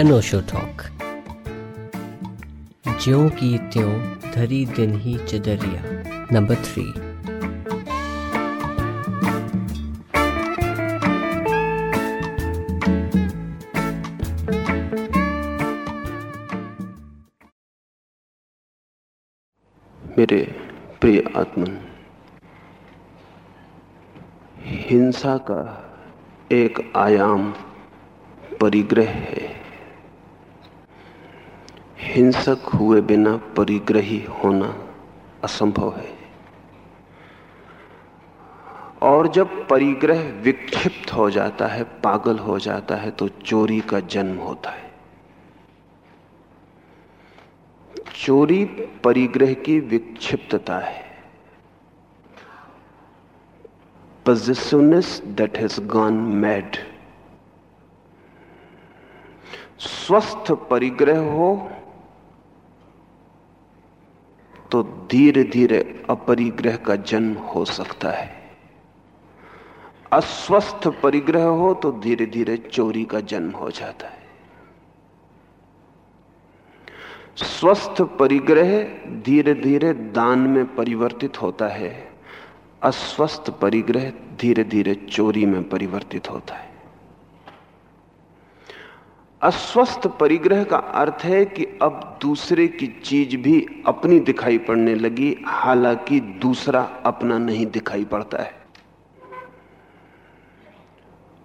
अनोशो talk ज्यों की त्यों धरी दिन ही चदरिया. नंबर थ्री मेरे प्रिय आत्मन, हिंसा का एक आयाम परिग्रह है। हिंसक हुए बिना परिग्रही होना असंभव है। और जब परिग्रह विक्षिप्त हो जाता है, पागल हो जाता है तो चोरी का जन्म होता है। चोरी परिग्रह की विक्षिप्तता है। Possessiveness that has gone mad स्वस्थ परिग्रह हो तो धीरे धीरे अपरिग्रह का जन्म हो सकता है। अस्वस्थ परिग्रह हो तो धीरे धीरे चोरी का जन्म हो जाता है। स्वस्थ परिग्रह धीरे धीरे दान में परिवर्तित होता है। अस्वस्थ परिग्रह धीरे धीरे चोरी में परिवर्तित होता है। अस्वस्थ परिग्रह का अर्थ है कि अब दूसरे की चीज़ भी अपनी दिखाई पड़ने लगी, हालाँकि दूसरा अपना नहीं दिखाई पड़ता है।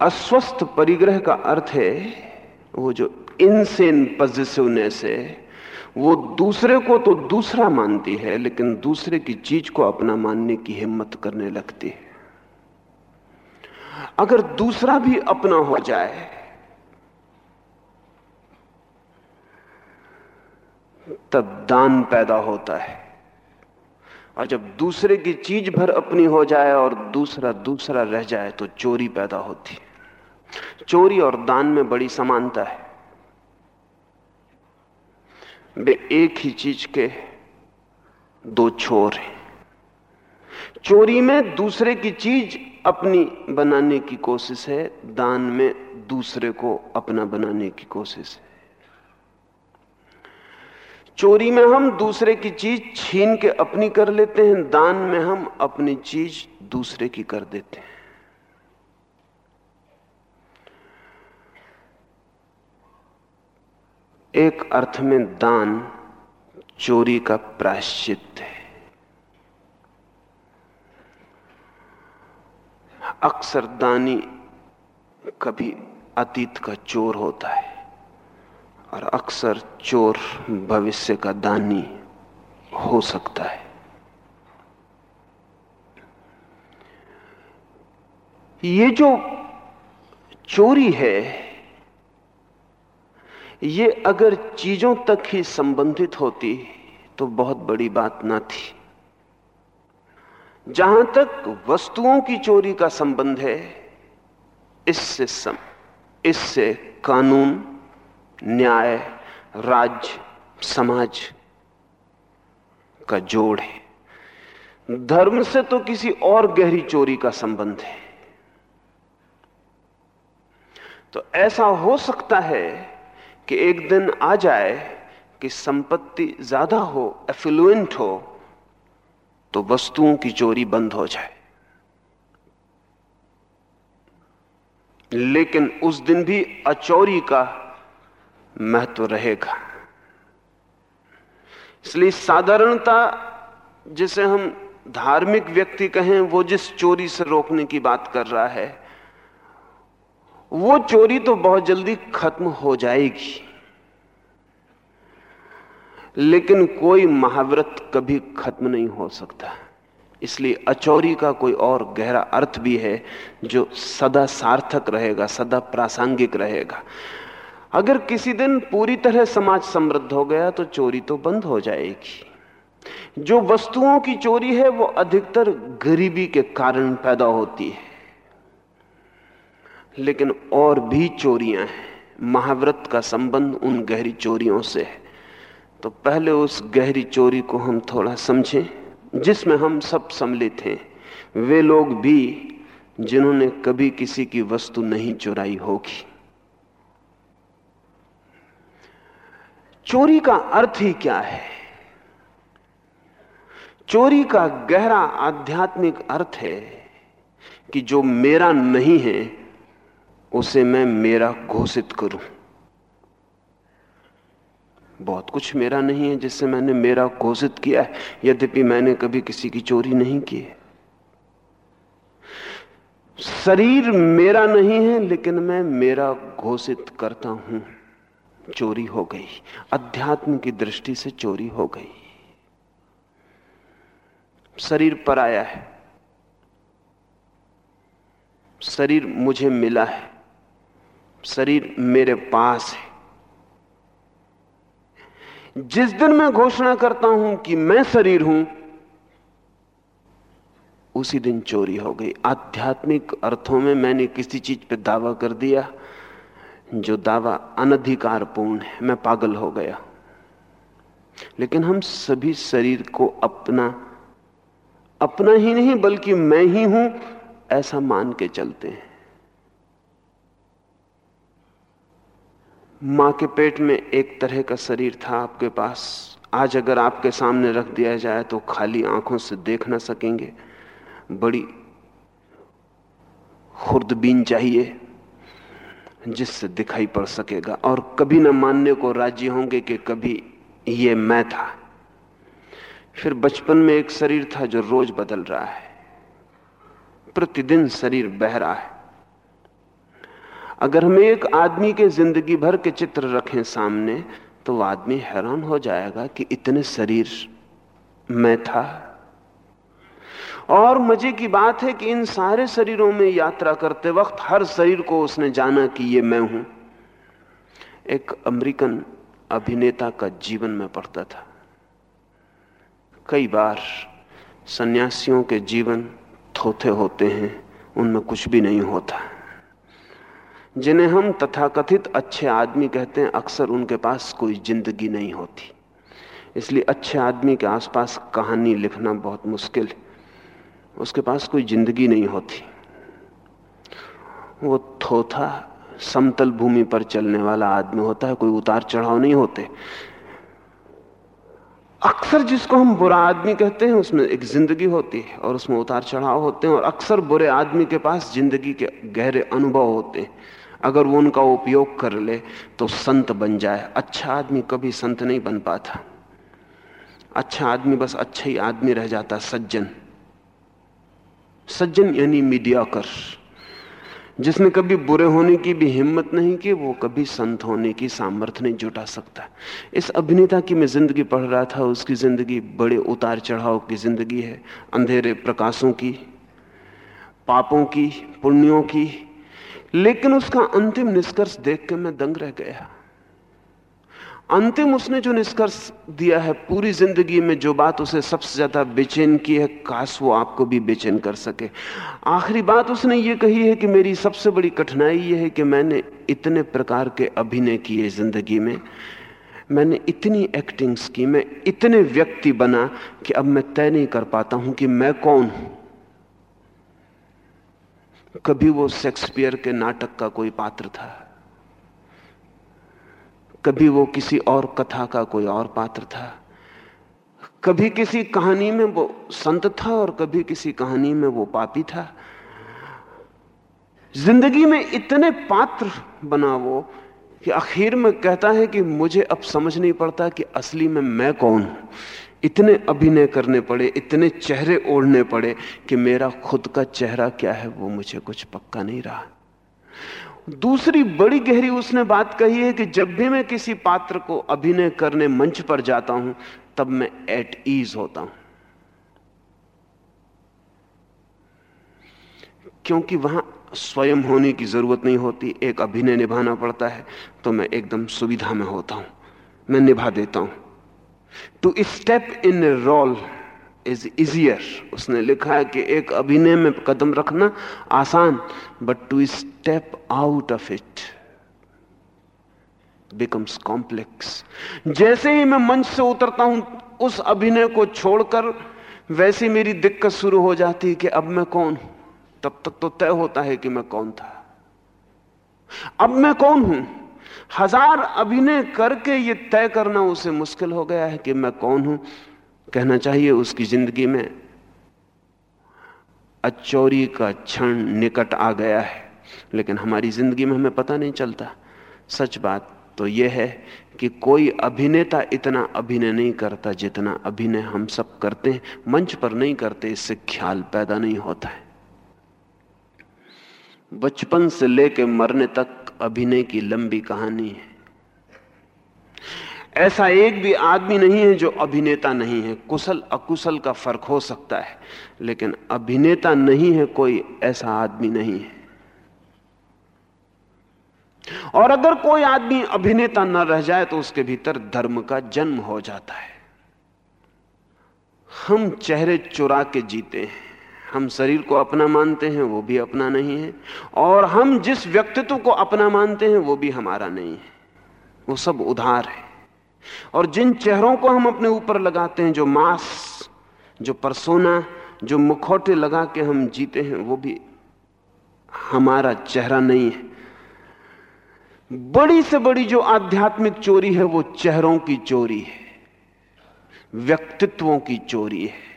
अस्वस्थ परिग्रह का अर्थ है, वो जो इनसेन पॉजिटिवनेस है, वो दूसरे को तो दूसरा मानती है, लेकिन दूसरे की चीज़ को अपना मानने की हिम्मत करने लगती है। अगर दूसरा भी अपना हो जाए तब दान पैदा होता है। और जब दूसरे की चीज़ भर अपनी हो जाए और दूसरा दूसरा रह जाए तो चोरी पैदा होती है। चोरी और दान में बड़ी समानता है। वे एक ही चीज़ के दो छोर हैं। चोरी में दूसरे की चीज़ अपनी बनाने की कोशिश है, दान में दूसरे को अपना बनाने की कोशिश है। चोरी में हम दूसरे की चीज़ छीन के अपनी कर लेते हैं, दान में हम अपनी चीज़ दूसरे की कर देते हैं। एक अर्थ में दान चोरी का प्रायश्चित है। अक्सर दानी कभी अतीत का चोर होता है। और अक्सर चोर भविष्य का दानी हो सकता है। ये जो चोरी है ये अगर चीज़ों तक ही संबंधित होती तो बहुत बड़ी बात ना थी। जहाँ तक वस्तुओं की चोरी का संबंध है इससे सम, इससे कानून न्याय राज्य समाज का जोड़ है। धर्म से तो किसी और गहरी चोरी का संबंध है। तो ऐसा हो सकता है कि एक दिन आ जाए कि संपत्ति ज़्यादा हो एफ्लुएंट हो तो वस्तुओं की चोरी बंद हो जाए। लेकिन उस दिन भी अचोरी का महत्व रहेगा। इसलिए साधारणता जिसे हम धार्मिक व्यक्ति कहें, वो जिस चोरी से रोकने की बात कर रहा है, वो चोरी तो बहुत जल्दी खत्म हो जाएगी। लेकिन कोई महाव्रत कभी खत्म नहीं हो सकता। इसलिए अचौरी का कोई और गहरा अर्थ भी है, जो सदा सार्थक रहेगा, सदा प्रासंगिक रहेगा। अगर किसी दिन पूरी तरह समाज समृद्ध हो गया तो चोरी तो बंद हो जाएगी। जो वस्तुओं की चोरी है वो अधिकतर गरीबी के कारण पैदा होती है। लेकिन और भी चोरियाँ हैं। महाव्रत का संबंध उन गहरी चोरियों से है। तो पहले उस गहरी चोरी को हम थोड़ा समझें, जिसमें हम सब सम्मिलित हैं। वे लोग भी, जिन्होंने कभी किसी की वस्तु नहीं चुराई होगी। चोरी का अर्थ ही क्या है? चोरी का गहरा आध्यात्मिक अर्थ है कि जो मेरा नहीं है, उसे मैं मेरा घोषित करूँ। बहुत कुछ मेरा नहीं है जिससे मैंने मेरा घोषित किया है, यद्यपि मैंने कभी किसी की चोरी नहीं की है। शरीर मेरा नहीं है, लेकिन मैं मेरा घोषित करता हूँ। चोरी हो गई। अध्यात्म की दृष्टि से चोरी हो गई। शरीर पर आया है। शरीर मुझे मिला है। शरीर मेरे पास है। जिस दिन मैं घोषणा करता हूँ कि मैं शरीर हूँ, उसी दिन चोरी हो गई। आध्यात्मिक अर्थों में मैंने किसी चीज़ पर दावा कर दिया। जो दावा अनधिकारपूर्ण है, मैं पागल हो गया। लेकिन हम सभी शरीर को अपना अपना ही नहीं, बल्कि मैं ही हूँ, ऐसा मान के चलते हैं। माँ के पेट में एक तरह का शरीर था आपके पास। आज अगर आपके सामने रख दिया जाए तो खाली आँखों से देख ना सकेंगे। बड़ी खुर्दबीन चाहिए। जिससे दिखाई पड़ सकेगा। और कभी ना मानने को राज़ी होंगे कि कभी ये मैं था। फिर बचपन में एक शरीर था जो रोज बदल रहा है। प्रतिदिन शरीर बह रहा है। अगर हम एक आदमी के ज़िंदगी भर के चित्र रखें सामने तो आदमी हैरान हो जाएगा कि इतने शरीर मैं था और मज़े की बात है कि इन सारे शरीरों में यात्रा करते वक्त हर शरीर को उसने जाना कि ये मैं हूँ। एक अमेरिकन अभिनेता का जीवन में पढ़ता था। कई बार सन्यासियों के जीवन थोथे होते हैं, उनमें कुछ भी नहीं होता। जिन्हें हम तथाकथित अच्छे आदमी कहते हैं, अक्सर उनके पास कोई ज़िंदगी नहीं होती। इसलिए अच्छे आदमी के आसपास कहानी लिखना बहुत मुश्किल है। उसके पास कोई ज़िंदगी नहीं होती। वो थोथा, समतल भूमि पर चलने वाला आदमी होता है, कोई उतार चढ़ाव नहीं होते। अक्सर जिसको हम बुरा आदमी कहते हैं, उसमें एक ज़िंदगी होती है और उसमें उतार चढ़ाव होते हैं और अक्सर बुरे आदमी के पास ज़िंदगी के गहरे अनुभव होते हैं। अगर वो उनका उपयोग कर ले तो संत बन जाए। अच्छा आदमी कभी संत नहीं बन पाता। अच्छा आदमी बस अच्छा ही आदमी रह जाता, सज्जन। सज्जन यानी मीडियाकर जिसने कभी बुरे होने की भी हिम्मत नहीं की, वो कभी संत होने की सामर्थ्य नहीं जुटा सकता। इस अभिनेता की मैं ज़िंदगी पढ़ रहा था, उसकी ज़िंदगी बड़े उतार चढ़ाव की ज़िंदगी है। अंधेरे प्रकाशों की, पापों की, पुण्यों की, लेकिन उसका अंतिम निष्कर्ष देख के मैं दंग रह गया। अंतिम उसने जो निष्कर्ष दिया है पूरी ज़िंदगी में, जो बात उसे सबसे ज़्यादा बेचैन की है, काश वो आपको भी बेचैन कर सके। आखिरी बात उसने ये कही है कि मेरी सबसे बड़ी कठिनाई ये है कि मैंने इतने प्रकार के अभिनय किए ज़िंदगी में। मैंने इतनी एक्टिंग्स की, मैं इतने व्यक्ति बना कि अब मैं तय नहीं कर पाता हूँ कि मैं कौन हूँ। कभी वो शेक्सपियर के नाटक का कोई पात्र था। कभी वो किसी और कथा का कोई और पात्र था। कभी किसी कहानी में वो संत था और कभी किसी कहानी में वो पापी था। ज़िंदगी में इतने पात्र बना वो कि आखिर में कहता है कि मुझे अब समझ नहीं पड़ता कि असली में मैं कौन हूँ। इतने अभिनय करने पड़े, इतने चेहरे ओढ़ने पड़े कि मेरा खुद का चेहरा क्या है वो मुझे कुछ पक्का नहीं रहा। दूसरी बड़ी गहरी उसने बात कही है कि जब भी मैं किसी पात्र को अभिनय करने मंच पर जाता हूँ, तब मैं एट ईज होता हूँ। क्योंकि वहाँ स्वयं होने की ज़रूरत नहीं होती, एक अभिनय निभाना पड़ता है तो मैं एकदम सुविधा में होता हूँ, मैं निभा देता हूँ। To step in role is easier उसने लिखा है कि एक अभिनय में कदम रखना आसान but to step out of it becomes complex जैसे ही मैं मंच से उतरता हूँ, उस अभिनय को छोड़कर वैसी मेरी दिक्कत शुरू हो जाती है कि अब मैं कौन हूँ? तब तक तो तय होता है कि मैं कौन था। अब मैं कौन हूँ? हज़ार अभिनय करके ये तय करना उसे मुश्किल हो गया है कि मैं कौन हूँ? कहना चाहिए उसकी ज़िंदगी में अचौरी का क्षण निकट आ गया है, लेकिन हमारी ज़िंदगी में हमें पता नहीं चलता। सच बात तो यह है कि कोई अभिनेता इतना अभिनय नहीं करता जितना अभिनय हम सब करते हैं। मंच पर नहीं करते, इससे ख्याल पैदा नहीं होता है। बचपन से लेकर मरने तक अभिनय की लंबी कहानी है। ऐसा एक भी आदमी नहीं है जो अभिनेता नहीं है। कुशल, अकुशल का फ़र्क हो सकता है, लेकिन अभिनेता नहीं है कोई ऐसा आदमी नहीं है। और अगर कोई आदमी अभिनेता न रह जाए तो उसके भीतर धर्म का जन्म हो जाता है। हम चेहरे चुरा के जीते हैं। हम शरीर को अपना मानते हैं, वो भी अपना नहीं है। और हम जिस व्यक्तित्व को अपना मानते हैं, वो भी हमारा नहीं है। वो सब उधार है। और जिन चेहरों को हम अपने ऊपर लगाते हैं, जो मांस, जो परसोना, जो मुखौटे लगा के हम जीते हैं, वो भी हमारा चेहरा नहीं है। बड़ी से बड़ी जो आध्यात्मिक चोरी है, वो चेहरों की चोरी है, व्यक्तित्वों की चोरी है।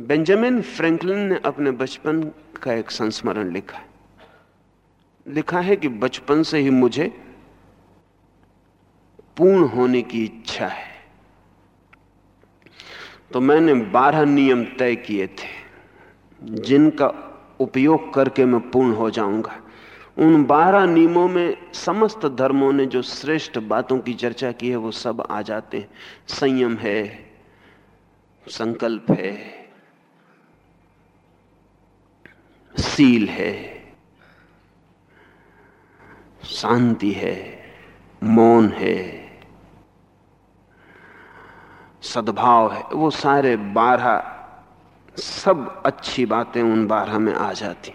बेंजामिन फ्रैंकलिन ने अपने बचपन का एक संस्मरण लिखा। लिखा है कि बचपन से ही मुझे पूर्ण होने की इच्छा है। तो मैंने बारह नियम तय किए थे, जिनका उपयोग करके मैं पूर्ण हो जाऊँगा। उन बारह नियमों में समस्त धर्मों ने जो श्रेष्ठ बातों की चर्चा की है, वो सब आ जाते हैं। संयम है, संकल्प है, सील है, शांति है, मौन है सद्भाव है, वो सारे बारह, सब अच्छी बातें उन बारह में आ जाती।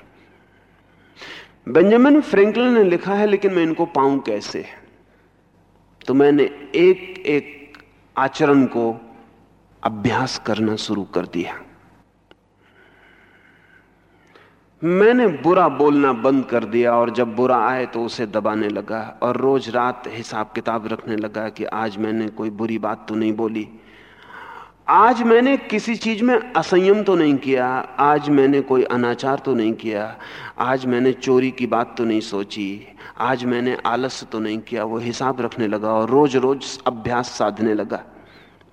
बेंजामिन फ्रैंकलिन ने लिखा है, लेकिन मैं इनको पाऊँ कैसे? तो मैंने एक एक आचरण को अभ्यास करना शुरू कर दिया। मैंने बुरा बोलना बंद कर दिया, और जब बुरा आए तो उसे दबाने लगा, और रोज रात हिसाब किताब रखने लगा कि आज मैंने कोई बुरी बात तो नहीं बोली। आज मैंने किसी चीज़ में असंयम तो नहीं किया, आज मैंने कोई अनाचार तो नहीं किया, आज मैंने चोरी की बात तो नहीं सोची, आज मैंने आलस्य तो नहीं किया, वो हिसाब रखने लगा और रोज रोज अभ्यास साधने लगा।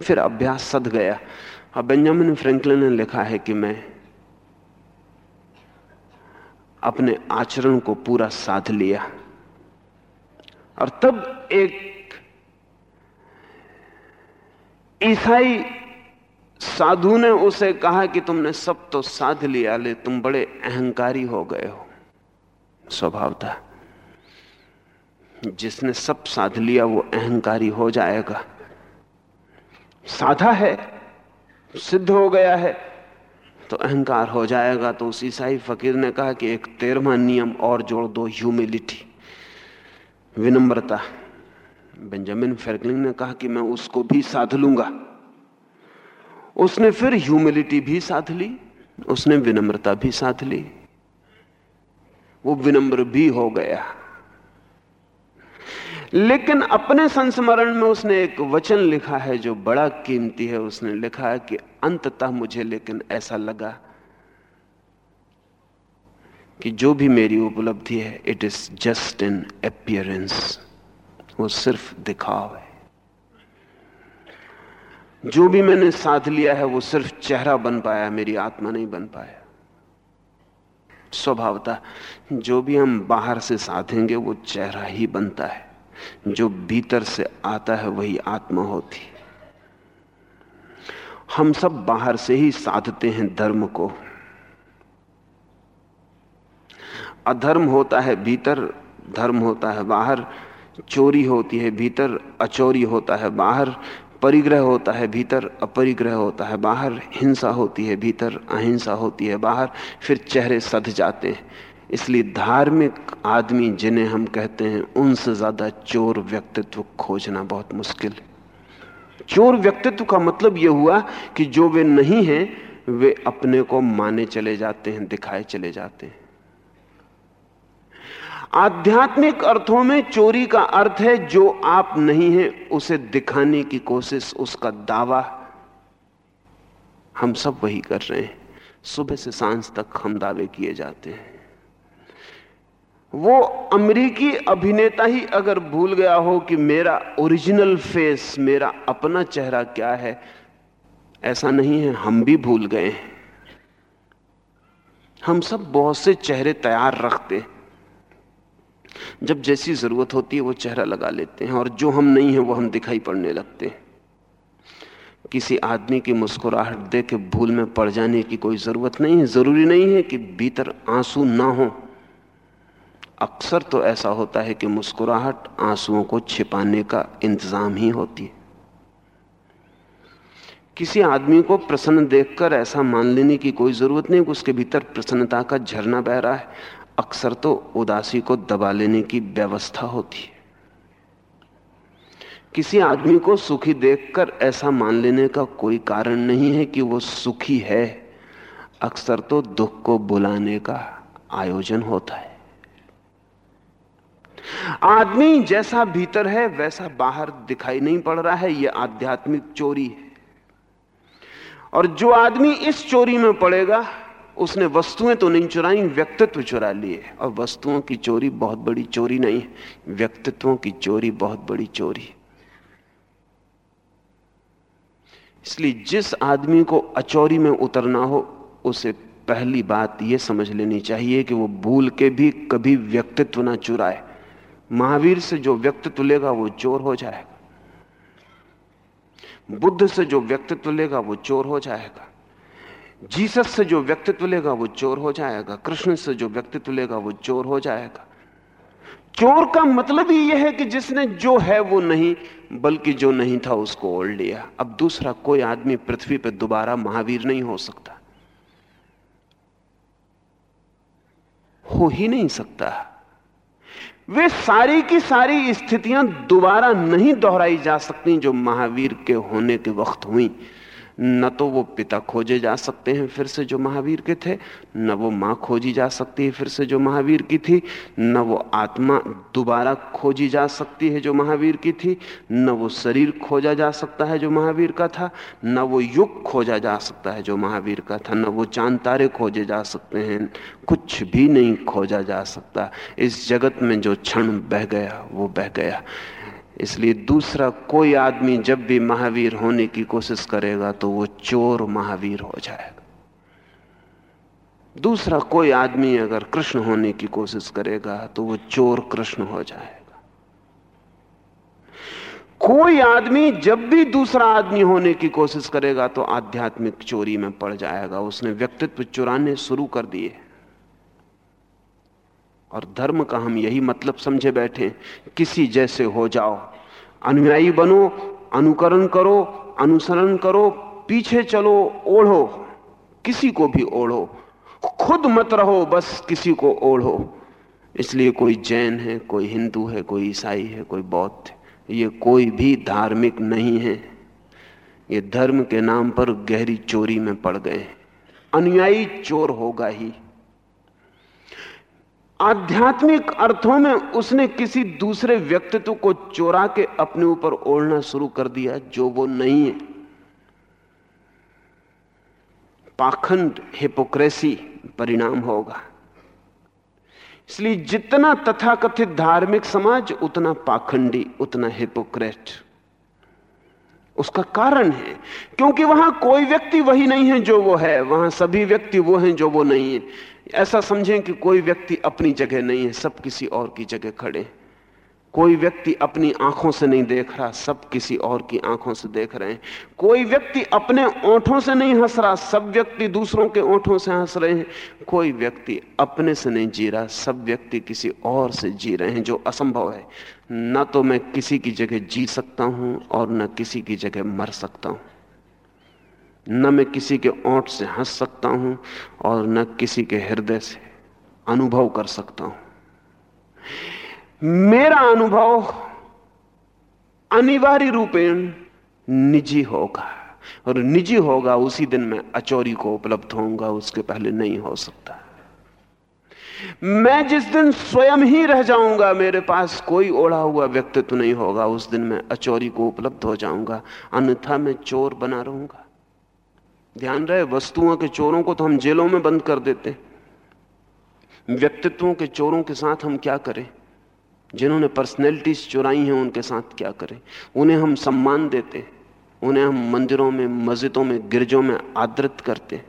फिर अभ्यास सद गया। अब बेंजामिन फ्रैंकलिन ने लिखा है कि मैं अपने आचरण को पूरा साध लिया। और तब एक ईसाई साधु ने उसे कहा कि तुमने सब तो साध लिया, ले तुम बड़े अहंकारी हो गए हो। स्वभाव था। जिसने सब साध लिया, वो अहंकारी हो जाएगा। साधा है, सिद्ध हो गया है तो अहंकार हो जाएगा। तो उस ईसाई फकीर ने कहा कि एक तेरवा नियम और जोड़ दो, ह्यूमिलिटी। विनम्रता। बेंजामिन फेरकलिंग ने कहा कि मैं उसको भी साध लूँगा। उसने फिर ह्यूमिलिटी भी साथ ली, उसने विनम्रता भी साथ ली। वो विनम्र भी हो गया। लेकिन अपने संस्मरण में उसने एक वचन लिखा है जो बड़ा कीमती है। उसने लिखा है कि अंततः मुझे लेकिन ऐसा लगा कि जो भी मेरी उपलब्धि है it is just in appearance वो सिर्फ़ दिखाव है। जो भी मैंने साध लिया है, वो सिर्फ़ चेहरा बन पाया, मेरी आत्मा नहीं बन पाया। स्वभावता, जो भी हम बाहर से साधेंगे, वो चेहरा ही बनता है। जो भीतर से आता है, वही आत्मा होती हम सब बाहर से ही साधते हैं धर्म को। अधर्म होता है भीतर, धर्म होता है बाहर, चोरी होती है भीतर, अचोरी होता है बाहर परिग्रह होता है, भीतर अपरिग्रह होता है, बाहर हिंसा होती है, भीतर अहिंसा होती है, बाहर फिर चेहरे सध जाते हैं। इसलिए धार्मिक आदमी जिन्हें हम कहते हैं, उनसे ज़्यादा चोर व्यक्तित्व खोजना बहुत मुश्किल है। चोर व्यक्तित्व का मतलब यह हुआ कि जो वे नहीं हैं, वे अपने को माने चले जाते हैं, दिखाए चले जाते हैं। आध्यात्मिक अर्थों में चोरी का अर्थ है जो आप नहीं है, उसे दिखाने की कोशिश, उसका दावा। हम सब वही कर रहे हैं। सुबह से साँझ तक हम दावे किए जाते हैं। वो अमेरिकी अभिनेता ही अगर भूल गया हो कि मेरा ओरिजिनल फेस, मेरा अपना चेहरा क्या है, ऐसा नहीं है, हम भी भूल गए हैं। हम सब बहुत से चेहरे तैयार रखते हैं। जब जैसी ज़रूरत होती है वो चेहरा लगा लेते हैं और जो हम नहीं है वो हम दिखाई पड़ने लगते हैं। किसी आदमी की मुस्कुराहट देख के भूल में पड़ जाने की कोई ज़रूरत नहीं है। ज़रूरी नहीं है कि भीतर आँसू ना हो। अक्सर तो ऐसा होता है कि मुस्कुराहट आंसुओं को छिपाने का इंतज़ाम ही होती है। किसी आदमी को प्रसन्न देखकर ऐसा मान लेने की कोई ज़रूरत नहीं कि उसके भीतर प्रसन्नता का झरना बह रहा है। अक्सर तो उदासी को दबा लेने की व्यवस्था होती है। किसी आदमी को सुखी देखकर ऐसा मान लेने का कोई कारण नहीं है कि वो सुखी है। अक्सर तो दुख को बुलाने का आयोजन होता है। आदमी जैसा भीतर है, वैसा बाहर दिखाई नहीं पड़ रहा है। यह आध्यात्मिक चोरी है। और जो आदमी इस चोरी में पड़ेगा उसने वस्तुएँ तो नहीं चुराई, व्यक्तित्व चुरा लिए। और वस्तुओं की चोरी बहुत बड़ी चोरी नहीं है। व्यक्तित्वों की चोरी बहुत बड़ी चोरी इसलिए जिस आदमी को अचोरी में उतरना हो, उसे पहली बात यह समझ लेनी चाहिए कि वो भूल के भी कभी व्यक्तित्व ना चुराए। महावीर से जो व्यक्तित्व लेगा, वो चोर हो जाएगा। बुद्ध से जो व्यक्तित्व लेगा, वो चोर हो जाएगा। जीसस से जो व्यक्तित्व लेगा वो चोर हो जाएगा, कृष्ण से जो व्यक्तित्व लेगा वो चोर हो जाएगा। चोर का मतलब ही यह है कि जिसने जो है वो नहीं, बल्कि जो नहीं था उसको ओढ़ लिया। अब दूसरा कोई आदमी पृथ्वी पर दोबारा महावीर नहीं हो सकता। हो ही नहीं सकता। वे सारी की सारी स्थितियाँ दोबारा नहीं दोहराई जा सकती जो महावीर के होने के वक्त हुई। न तो वो पिता खोजे जा सकते हैं फिर से जो महावीर के थे, न वो माँ खोजी जा सकती है फिर से जो महावीर की थी, न वो आत्मा दोबारा खोजी जा सकती है जो महावीर की थी, न वो शरीर खोजा जा सकता है जो महावीर का था, न वो युग खोजा जा सकता है जो महावीर का था, न वो चाँद तारे खोजे जा सकते हैं, कुछ भी नहीं खोजा जा सकता। इस जगत में जो क्षण बह गया, वो बह गया। इसलिए दूसरा कोई आदमी जब भी महावीर होने की कोशिश करेगा तो वो चोर महावीर हो जाएगा। दूसरा कोई आदमी अगर कृष्ण होने की कोशिश करेगा तो वो चोर कृष्ण हो जाएगा। कोई आदमी जब भी दूसरा आदमी होने की कोशिश करेगा तो आध्यात्मिक चोरी में पड़ जाएगा। उसने व्यक्तित्व चुराने शुरू कर दिए। और धर्म का हम यही मतलब समझे बैठे किसी जैसे हो जाओ। अनुयायी बनो, अनुकरण करो, अनुसरण करो, पीछे चलो, ओढ़ो। किसी को भी ओढ़ो। खुद मत रहो, बस किसी को ओढ़ो। इसलिए कोई जैन है, कोई हिंदू है, कोई ईसाई है, कोई बौद्ध ये कोई भी धार्मिक नहीं है। ये धर्म के नाम पर गहरी चोरी में पड़ गए अनुयायी चोर होगा ही। आध्यात्मिक अर्थों में उसने किसी दूसरे व्यक्तित्व को चोरा के अपने ऊपर ओढ़ना शुरू कर दिया, जो वो नहीं है। पाखंड हिपोक्रेसी परिणाम होगा। इसलिए जितना तथाकथित धार्मिक समाज, उतना पाखंडी, उतना हिपोक्रेट। उसका कारण है, क्योंकि वहाँ कोई व्यक्ति वही नहीं है जो वो है, वहाँ सभी व्यक्ति वो हैं जो वो नहीं है। ऐसा समझें कि कोई व्यक्ति अपनी जगह नहीं है, सब किसी और की जगह खड़े कोई व्यक्ति अपनी आँखों से नहीं देख रहा, सब किसी और की आँखों से देख रहे हैं। कोई व्यक्ति अपने ओंठों से नहीं हंस रहा, सब व्यक्ति दूसरों के ओंठों से हंस रहे हैं। कोई व्यक्ति अपने से नहीं जी रहा, सब व्यक्ति किसी और से जी रहे हैं, जो असंभव है। न तो मैं किसी की जगह जी सकता हूँ और न किसी की जगह मर सकता हूँ। न मैं किसी के ओंठ से हंस सकता हूँ और न किसी के हृदय से अनुभव कर सकता हूँ। मेरा अनुभव अनिवार्य रूपेण निजी होगा और निजी होगा उसी दिन मैं अचौरी को उपलब्ध होऊँगा, उसके पहले नहीं हो सकता। मैं जिस दिन स्वयं ही रह जाऊँगा, मेरे पास कोई ओढ़ा हुआ व्यक्तित्व नहीं होगा, उस दिन मैं अचोरी को उपलब्ध हो जाऊँगा, अन्यथा मैं चोर बना रहूँगा। ध्यान रहे, वस्तुओं के चोरों को तो हम जेलों में बंद कर देते। व्यक्तित्वों के चोरों के साथ हम क्या करें? जिन्होंने पर्सनैलिटीज चुराई हैं, उनके साथ क्या करें? उन्हें हम सम्मान देते, उन्हें हम मंदिरों में, मस्जिदों में, गिरजों में आदृत करते।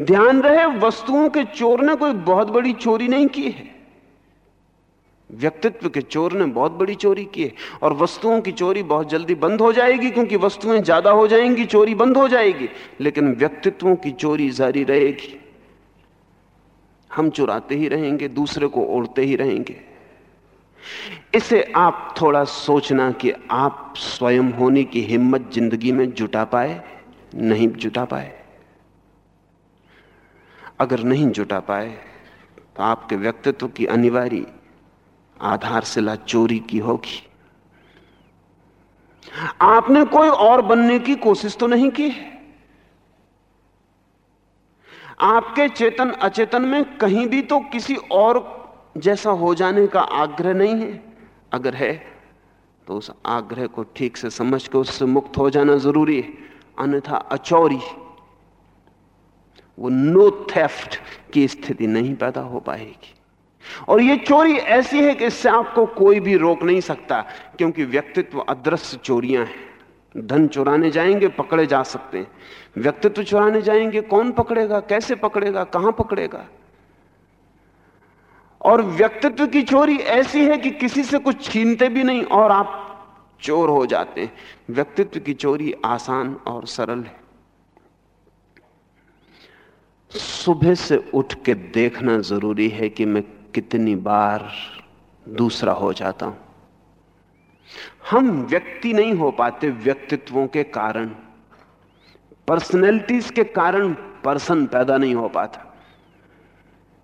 ध्यान रहे, वस्तुओं के चोर ने कोई बहुत बड़ी चोरी नहीं की है। व्यक्तित्व के चोर ने बहुत बड़ी चोरी की है और वस्तुओं की चोरी बहुत जल्दी बंद हो जाएगी, क्योंकि वस्तुएँ ज़्यादा हो जाएँगी, चोरी बंद हो जाएगी। लेकिन व्यक्तित्वों की चोरी जारी रहेगी। हम चुराते ही रहेंगे, दूसरे को ओढ़ते ही रहेंगे। इसे आप थोड़ा सोचना कि आप स्वयं होने की हिम्मत ज़िंदगी में जुटा पाए, नहीं जुटा पाए। अगर नहीं जुटा पाए तो आपके व्यक्तित्व की अनिवार्य आधारशिला चोरी की होगी। आपने कोई और बनने की कोशिश तो नहीं की आपके चेतन अचेतन में कहीं भी तो किसी और जैसा हो जाने का आग्रह नहीं है। अगर है तो उस आग्रह को ठीक से समझ के उससे मुक्त हो जाना ज़रूरी है। अन्यथा अचौरी, वो नो थेफ्ट की स्थिति नहीं पैदा हो पाएगी। और ये चोरी ऐसी है कि इससे आपको कोई भी रोक नहीं सकता, क्योंकि व्यक्तित्व अदृश्य चोरियाँ हैं। धन चुराने जाएँगे, पकड़े जा सकते हैं। व्यक्तित्व चुराने जाएँगे, कौन पकड़ेगा, कैसे पकड़ेगा, कहाँ पकड़ेगा? और व्यक्तित्व की चोरी ऐसी है कि किसी से कुछ छीनते भी नहीं और आप चोर हो जाते हैं। व्यक्तित्व की चोरी आसान और सरल है। सुबह से उठ के देखना ज़रूरी है कि मैं कितनी बार दूसरा हो जाता हूँ। हम व्यक्ति नहीं हो पाते व्यक्तित्वों के कारण। पर्सनैलिटीज के कारण पर्सन पैदा नहीं हो पाता।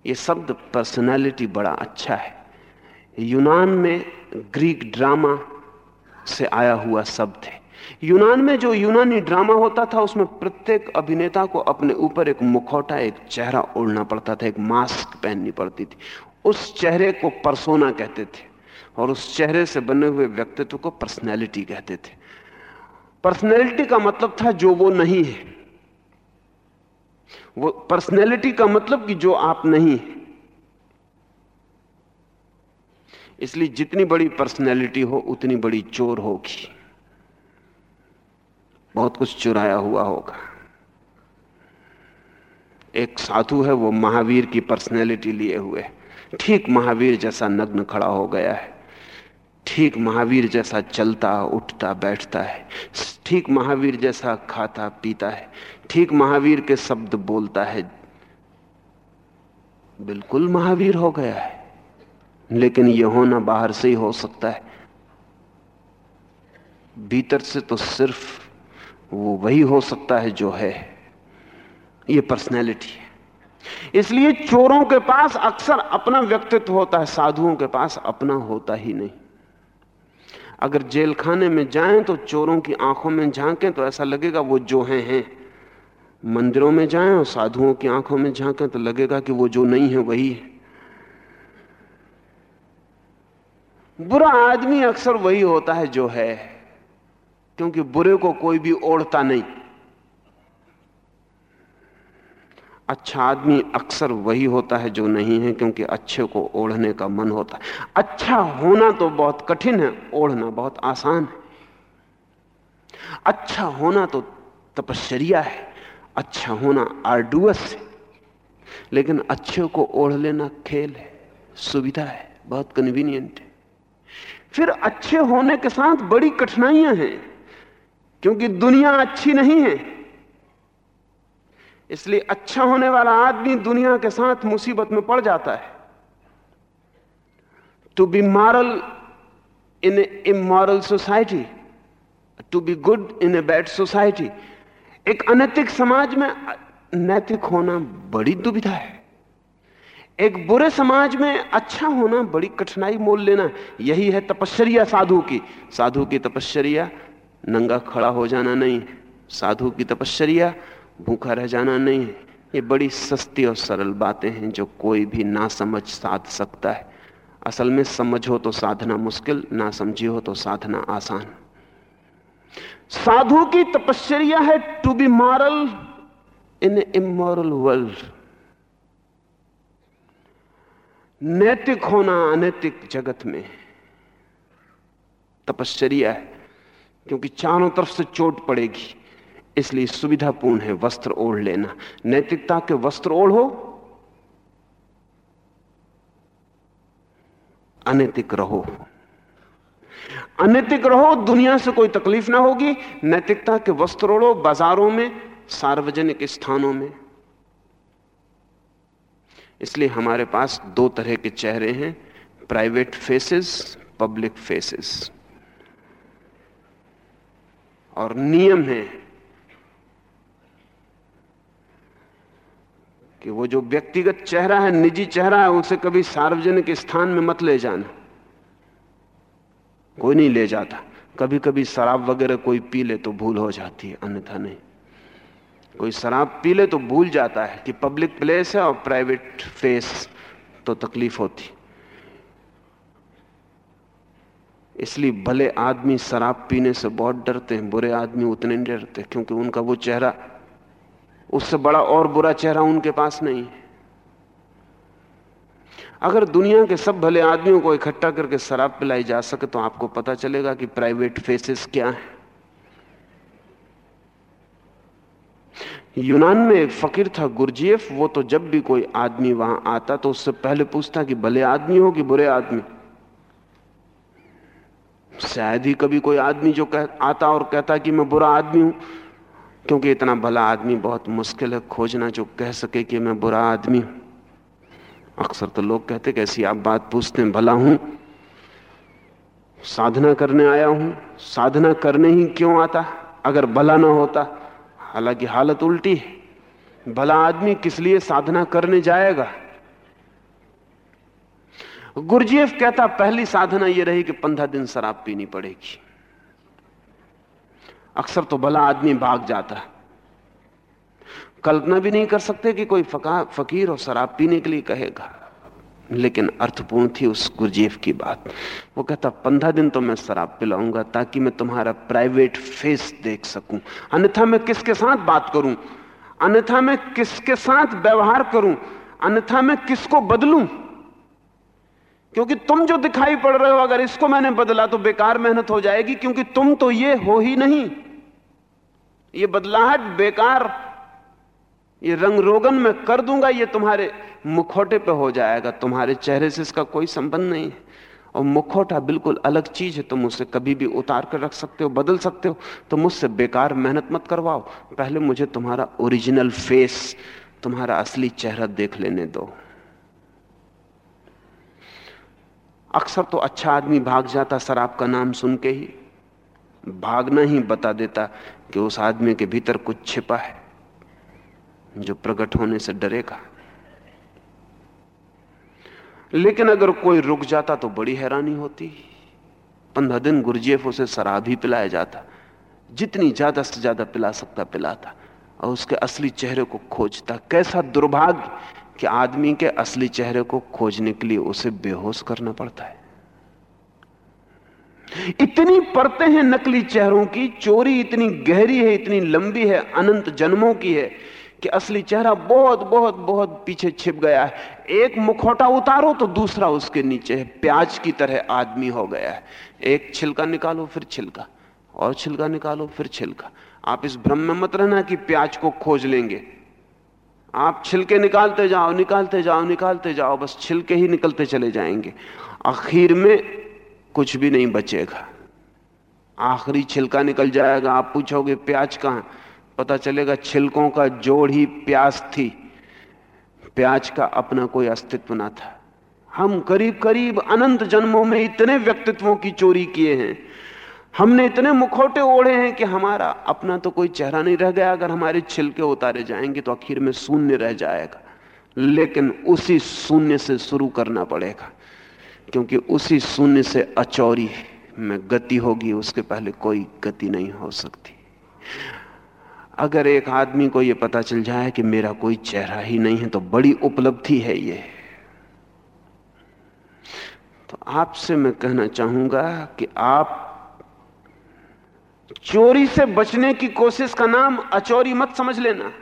यह शब्द पर्सनैलिटी बड़ा अच्छा है। यूनान में ग्रीक ड्रामा से आया हुआ शब्द है। यूनान में जो यूनानी ड्रामा होता था, उसमें प्रत्येक अभिनेता को अपने ऊपर एक मुखौटा, एक चेहरा ओढ़ना पड़ता था, एक मास्क पहननी पड़ती थी। उस चेहरे को परसोना कहते थे और उस चेहरे से बने हुए व्यक्तित्व को पर्सनैलिटी कहते थे। पर्सनैलिटी का मतलब था जो वो नहीं है। वो पर्सनैलिटी का मतलब कि जो आप नहीं है। इसलिए जितनी बड़ी पर्सनैलिटी हो, उतनी बड़ी चोर होगी। बहुत कुछ चुराया हुआ होगा। एक साधु है, वो महावीर की पर्सनैलिटी लिए हुए। ठीक महावीर जैसा नग्न खड़ा हो गया है। ठीक महावीर जैसा चलता, उठता, बैठता है। ठीक महावीर जैसा खाता, पीता है। ठीक महावीर के शब्द बोलता है। बिल्कुल महावीर हो गया है। लेकिन यह होना बाहर से ही हो सकता है। भीतर से तो सिर्फ़ वो वही हो सकता है जो है। ये पर्सनैलिटी है। इसलिए चोरों के पास अक्सर अपना व्यक्तित्व होता है, साधुओं के पास अपना होता ही नहीं। अगर जेल खाने में जाएँ तो चोरों की आँखों में झांकें तो ऐसा लगेगा वो जो हैं हैं। मंदिरों में जाएँ और साधुओं की आँखों में झांकें तो लगेगा कि वो जो नहीं है वही है। बुरा आदमी अक्सर वही होता है जो है, क्योंकि बुरे को कोई भी ओढ़ता नहीं। अच्छा आदमी अक्सर वही होता है जो नहीं है, क्योंकि अच्छे को ओढ़ने का मन होता है। अच्छा होना तो बहुत कठिन है, ओढ़ना बहुत आसान है। अच्छा होना तो तपश्चर्या है अच्छा होना आर्डुअस है। लेकिन अच्छे को ओढ़ लेना खेल है, सुविधा है, बहुत कन्वीनियंट है। फिर अच्छे होने के साथ बड़ी कठिनाइयाँ हैं, क्योंकि दुनिया अच्छी नहीं है। इसलिए अच्छा होने वाला आदमी दुनिया के साथ मुसीबत में पड़ जाता है। To be moral in a immoral society to be good in a bad society एक अनैतिक समाज में नैतिक होना बड़ी दुविधा है। एक बुरे समाज में अच्छा होना बड़ी कठिनाई मोल लेना यही है तपश्चर्या साधु की। साधु की तपश्चर्या नंगा खड़ा हो जाना नहीं। साधु की तपश्चर्या भूखा रह जाना नहीं है। ये बड़ी सस्ती और सरल बातें हैं जो कोई भी ना समझ साध सकता है। असल में समझ हो तो साधना मुश्किल ना समझी हो तो साधना आसान। साधु की तपस्या है to be moral in immoral world नैतिक होना अनैतिक जगत में तपश्चर्या है, क्योंकि चारों तरफ़ से चोट पड़ेगी। इसलिए सुविधापूर्ण है वस्त्र ओढ़ लेना। नैतिकता के वस्त्र ओढ़ो अनैतिक रहो। अनैतिक रहो, दुनिया से कोई तकलीफ़ ना होगी। नैतिकता के वस्त्र ओढ़ो, बाजारों में, सार्वजनिक स्थानों में। इसलिए हमारे पास दो तरह के चेहरे हैं, प्राइवेट फेसेस, पब्लिक फेसेस। और नियम है कि वो जो व्यक्तिगत चेहरा है, निजी चेहरा है उसे कभी सार्वजनिक स्थान में मत ले जाना। कोई नहीं ले जाता। कभी कभी शराब वगैरह कोई पी ले तो भूल हो जाती है, अन्यथा नहीं। कोई शराब पी ले तो भूल जाता है कि पब्लिक प्लेस है और प्राइवेट फेस तो तकलीफ़ होती। इसलिए भले आदमी शराब पीने से बहुत डरते हैं, बुरे आदमी उतने नहीं डरते, क्योंकि उनका वो चेहरा उससे बड़ा और बुरा चेहरा उनके पास नहीं है। अगर दुनिया के सब भले आदमियों को इकट्ठा करके शराब पिलाई जा सके तो आपको पता चलेगा कि प्राइवेट फेसेस क्या है। यूनान में एक फकीर था, गुरजीएफ, वो तो जब भी कोई आदमी वहाँ आता तो उससे पहले पूछता कि भले आदमी हो कि बुरे आदमी। शायद ही कभी कोई आदमी जो कह, आता और कहता कि मैं बुरा आदमी हूँ क्योंकि इतना भला आदमी बहुत मुश्किल है खोजना जो कह सके कि मैं बुरा आदमी हूँ। अक्सर तो लोग कहते कैसी आप बात पूछते हैं, भला हूँ। साधना करने आया हूँ। साधना करने ही क्यों आता? अगर भला ना होता, हालाँकि हालत उल्टी है। भला आदमी किस लिए साधना करने जाएगा? गुरुजीएफ कहता, पहली साधना यह रही कि पंद्रह दिन शराब पीनी पड़ेगी। अक्सर तो भला आदमी भाग जाता है। कल्पना भी नहीं कर सकते कि कोई फका फकीर और शराब पीने के लिए कहेगा। लेकिन अर्थपूर्ण थी उस गुरजेफ की बात। वो कहता, पंद्रह दिन तो मैं शराब पिलाऊँगा ताकि मैं तुम्हारा प्राइवेट फेस देख सकूँ। अन्यथा मैं किसके साथ बात करूँ? अन्यथा मैं किसके साथ व्यवहार करूँ? अन्यथा मैं किसको बदलूं? क्योंकि तुम जो दिखाई पड़ रहे हो, अगर इसको मैंने बदला तो बेकार मेहनत हो जाएगी, क्योंकि तुम तो ये हो ही नहीं। ये बदलाहट बेकार, ये रंग रोगन में कर दूँगा, ये तुम्हारे मुखौटे पे हो जाएगा, तुम्हारे चेहरे से इसका कोई संबंध नहीं है। और मुखौटा बिल्कुल अलग चीज़ है, तुम उसे कभी भी उतार कर रख सकते हो, बदल सकते हो तो मुझसे बेकार मेहनत मत करवाओ। पहले मुझे तुम्हारा ओरिजिनल फेस, तुम्हारा असली चेहरा देख लेने दो। अक्सर तो अच्छा आदमी भाग जाता शराब का नाम सुन के ही। भागना ही बता देता कि उस आदमी के भीतर कुछ छिपा है, जो प्रकट होने से डरेगा। लेकिन अगर कोई रुक जाता तो बड़ी हैरानी होती। पंद्रह दिन गुरजेफ उसे शराब ही पिलाया जाता, जितनी ज़्यादा से ज़्यादा पिला सकता पिलाता, और उसके असली चेहरे को खोजता। कैसा दुर्भाग्य कि आदमी के असली चेहरे को खोजने के लिए उसे बेहोश करना पड़ता है। इतनी परतें हैं नकली चेहरों की, चोरी इतनी गहरी है, इतनी लंबी है, अनंत जन्मों की है, कि असली चेहरा बहुत बहुत बहुत पीछे छिप गया है। एक मुखौटा उतारो तो दूसरा उसके नीचे है। प्याज की तरह आदमी हो गया है। एक छिलका निकालो, फिर छिलका। और छिलका निकालो, फिर छिलका। आप इस भ्रम में मत रहना कि प्याज को खोज लेंगे। आप छिलके निकालते जाओ निकालते जाओ निकालते जाओ, बस छिलके ही निकलते चले जाएँगे। आखिर में कुछ भी नहीं बचेगा। आखिरी छिलका निकल जाएगा। आप पूछोगे, प्याज कहाँ? पता चलेगा, छिलकों का जोड़ ही प्याज थी। प्याज का अपना कोई अस्तित्व ना था। हम करीब करीब अनंत जन्मों में इतने व्यक्तित्वों की चोरी किए हैं। हमने इतने मुखौटे ओढ़े हैं कि हमारा अपना तो कोई चेहरा नहीं रह गया। अगर हमारे छिलके उतारे जाएँगे तो आखिर में शून्य रह जाएगा। लेकिन उसी शून्य से शुरू करना पड़ेगा, क्योंकि उसी शून्य से अचौरी में गति होगी, उसके पहले कोई गति नहीं हो सकती। अगर एक आदमी को यह पता चल जाए कि मेरा कोई चेहरा ही नहीं है तो बड़ी उपलब्धि है ये। तो आपसे मैं कहना चाहूँगा कि आप चोरी से बचने की कोशिश का नाम अचोरी मत समझ लेना।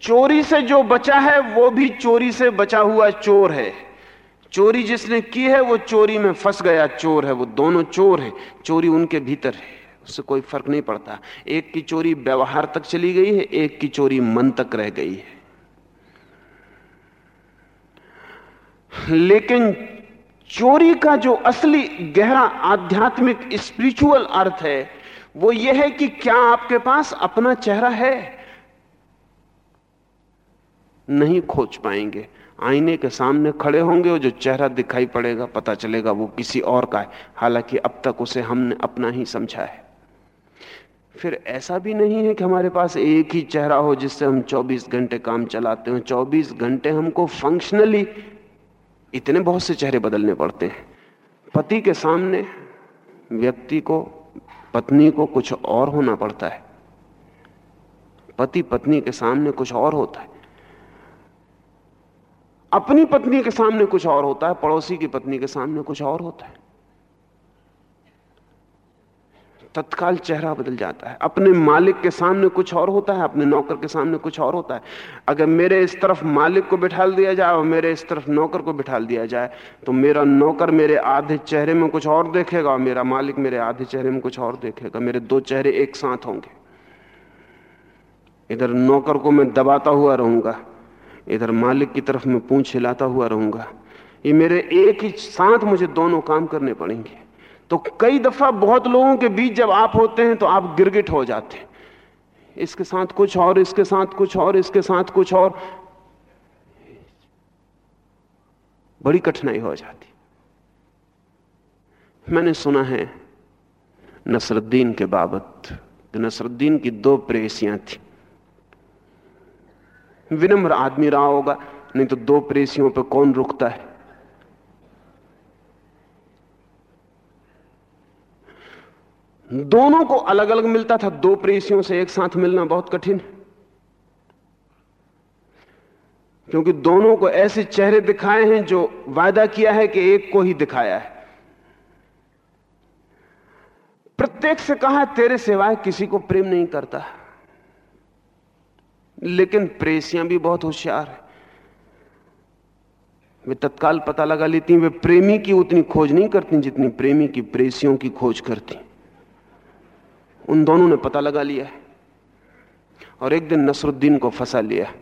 चोरी से जो बचा है, वो भी चोरी से बचा हुआ चोर है। चोरी जिसने की है, वो चोरी में फंस गया चोर है। वो दोनों चोर हैं। चोरी उनके भीतर है। उससे कोई फ़र्क नहीं पड़ता। एक की चोरी व्यवहार तक चली गई है, एक की चोरी मन तक रह गई है। लेकिन चोरी का जो असली गहरा आध्यात्मिक स्पिरिचुअल अर्थ है, वो यह है कि क्या आपके पास अपना चेहरा है? नहीं खोज पाएँगे। आईने के सामने खड़े होंगे और जो चेहरा दिखाई पड़ेगा, पता चलेगा वो किसी और का है। हालाँकि अब तक उसे हमने अपना ही समझा है। फिर ऐसा भी नहीं है कि हमारे पास एक ही चेहरा हो जिससे हम 24 घंटे काम चलाते हो। 24 घंटे हमको फंक्शनली इतने बहुत से चेहरे बदलने पड़ते हैं। पति के सामने व्यक्ति को, पत्नी को कुछ और होना पड़ता है। पति पत्नी के सामने कुछ और होता है। अपनी पत्नी के सामने कुछ और होता है, पड़ोसी की पत्नी के सामने कुछ और होता है। तत्काल चेहरा बदल जाता है। अपने मालिक के सामने कुछ और होता है, अपने नौकर के सामने कुछ और होता है। अगर मेरे इस तरफ़ मालिक को बिठा दिया जाए और मेरे इस तरफ़ नौकर को बिठा दिया जाए तो मेरा नौकर मेरे आधे चेहरे में कुछ और देखेगा और मेरा मालिक मेरे आधे चेहरे में कुछ और देखेगा। मेरे दो चेहरे एक साथ होंगे। इधर नौकर को मैं दबाता हुआ रहूँगा, इधर मालिक की तरफ़ मैं पूछ हिलाता हुआ रहूँगा। ये मेरे एक ही साथ मुझे दोनों काम करने पड़ेंगे। तो कई दफ़ा बहुत लोगों के बीच जब आप होते हैं तो आप गिरगिट हो जाते हैं। इसके साथ कुछ और, इसके साथ कुछ और, इसके साथ कुछ और। बड़ी कठिनाई हो जाती। मैंने सुना है, नसरुद्दीन के बाबत नसरुद्दीन की दो प्रेसियाँ थी। विनम्र आदमी रहा होगा, नहीं तो दो प्रेसियों पर कौन रुकता है? दोनों को अलग अलग मिलता था। दो प्रेसियों से एक साथ मिलना बहुत कठिन है। क्योंकि दोनों को ऐसे चेहरे दिखाए हैं जो वायदा किया है कि एक को ही दिखाया है। प्रत्येक से कहा तेरे सिवाय किसी को प्रेम नहीं करता। लेकिन प्रेसियाँ भी बहुत होशियार है। वे तत्काल पता लगा लेती, वे प्रेमी की उतनी खोज नहीं करती जितनी प्रेमी की प्रेसियों की खोज करती। उन दोनों ने पता लगा लिया है। और एक दिन नसरुद्दीन को फंसा लिया।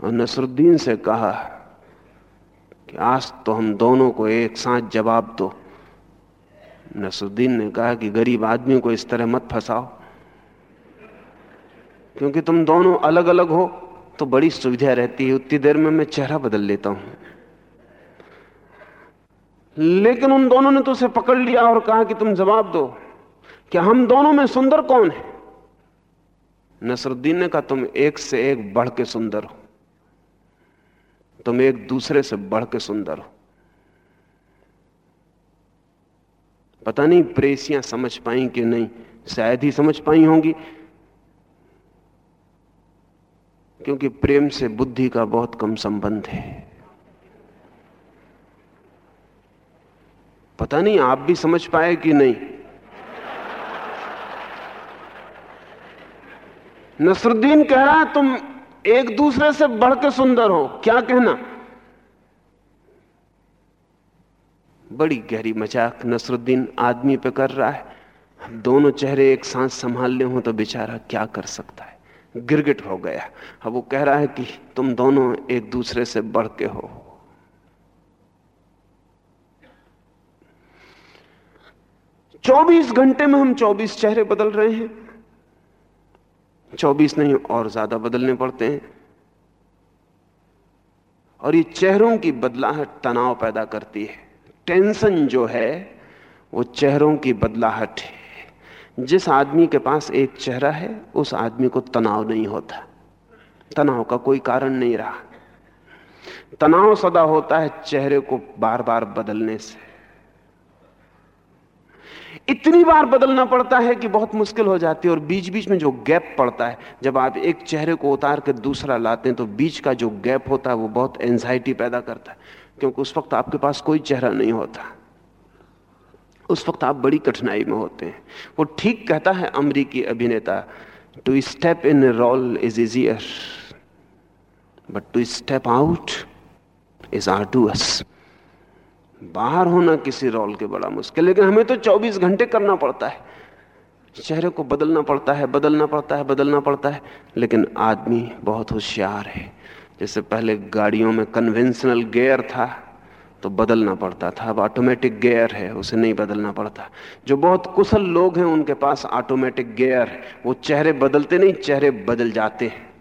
और नसरुद्दीन से कहा कि आज तो हम दोनों को एक साथ जवाब दो। नसरुद्दीन ने कहा कि गरीब आदमी को इस तरह मत फंसाओ। क्योंकि तुम दोनों अलग अलग हो तो बड़ी सुविधा रहती है। उतनी देर में मैं चेहरा बदल लेता हूँ। लेकिन उन दोनों ने तो उसे पकड़ लिया और कहा कि तुम जवाब दो। कि हम दोनों में सुंदर कौन है? नसरुद्दीन ने कहा, तुम एक से एक बढ़ के सुंदर हो। तुम एक दूसरे से बढ़ के सुंदर हो। पता नहीं, प्रेसियाँ समझ पाई कि नहीं, शायद ही समझ पाई होंगी। क्योंकि प्रेम से बुद्धि का बहुत कम संबंध है। पता नहीं, आप भी समझ पाए कि नहीं? नसरुद्दीन कह रहा है, तुम एक दूसरे से बढ़ के सुंदर हो। क्या कहना? बड़ी गहरी मज़ाक नसरुद्दीन आदमी पे कर रहा है। दोनों चेहरे एक साथ संभाल ले हो तो बेचारा क्या कर सकता है? गिरगिट हो गया। अब वो कह रहा है कि तुम दोनों एक दूसरे से बढ़ के हो। चौबीस घंटे में हम चौबीस चेहरे बदल रहे हैं। चौबीस नहीं, और ज़्यादा बदलने पड़ते हैं। और ये चेहरों की बदलाहट तनाव पैदा करती है। टेंशन जो है, वो चेहरों की बदलाहट है। जिस आदमी के पास एक चेहरा है, उस आदमी को तनाव नहीं होता। तनाव का कोई कारण नहीं रहा। तनाव सदा होता है चेहरे को बार बार बदलने से। इतनी बार बदलना पड़ता है कि बहुत मुश्किल हो जाती है और बीच बीच में जो गैप पड़ता है, जब आप एक चेहरे को उतार कर दूसरा लाते हैं तो बीच का जो गैप होता है, वो बहुत एंजाइटी पैदा करता है, क्योंकि उस वक्त आपके पास कोई चेहरा नहीं होता। उस वक्त आप बड़ी कठिनाई में होते हैं। वो ठीक कहता है अमरीकी अभिनेता to step in role is easier but to step out is are to us बाहर होना किसी रोल के बड़ा मुश्किल, लेकिन हमें तो 24 घंटे करना पड़ता है। चेहरे को बदलना पड़ता है, बदलना पड़ता है, बदलना पड़ता है, लेकिन आदमी बहुत होशियार है। जैसे पहले गाड़ियों में कन्वेंशनल गेयर था तो बदलना पड़ता था। अब ऑटोमेटिक गेयर है, उसे नहीं बदलना पड़ता। जो बहुत कुशल लोग हैं, उनके पास ऑटोमेटिक गेयर है। वो चेहरे बदलते नहीं, चेहरे बदल जाते हैं।